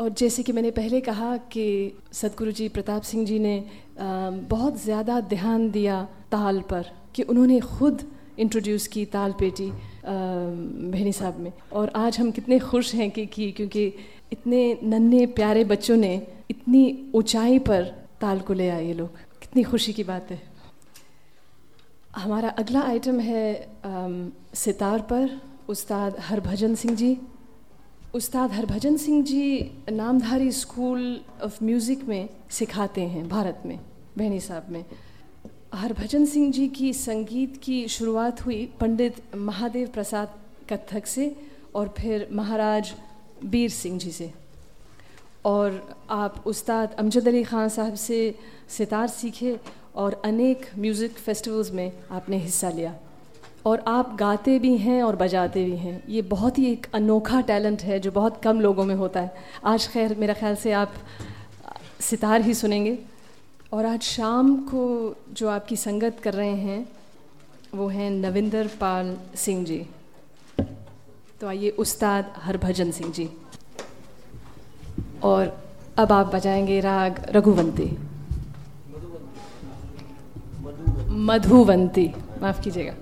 और जैसे कि मैंने पहले कहा कि सदगुरु जी प्रताप सिंह जी ने बहुत ज़्यादा ध्यान दिया ताल पर कि उन्होंने खुद इंट्रोड्यूस की ताल पेटी भेनी साहब में। और आज हम कितने खुश हैं कि, कि क्योंकि इतने नन्हे प्यारे बच्चों ने इतनी ऊंचाई पर ताल को ले आए ये लोग। कितनी खुशी की बात है। हमारा अगला आइटम है सितार पर उस्ताद हरभजन सिंह जी। उस्ताद Harbhajan Singh ji Namdhari school of music में सिखाते हैं, भारत में, बहनी साहब में। हरभजन सिंह जी की संगीत की शुरुआत हुई पंडित महादेव प्रसाद कथक से और फिर महाराज बीर सिंह जी से। और आप उस्ताद अमजद अली ख़ान साहब से सितार सीखे और अनेक म्यूज़िक फेस्टिवल्स में आपने हिस्सा लिया। और आप गाते भी हैं और बजाते भी हैं। ये बहुत ही एक अनोखा टैलेंट है जो बहुत कम लोगों में होता है। आज खैर, मेरा ख्याल से आप सितार ही सुनेंगे। और आज शाम को जो आपकी संगत कर रहे हैं, वो हैं नविंदर पाल सिंह जी। तो आइए उस्ताद हरभजन सिंह जी। और अब आप बजाएँगे राग रघुवंती। मधुवंती। माफ़ कीजिएगा।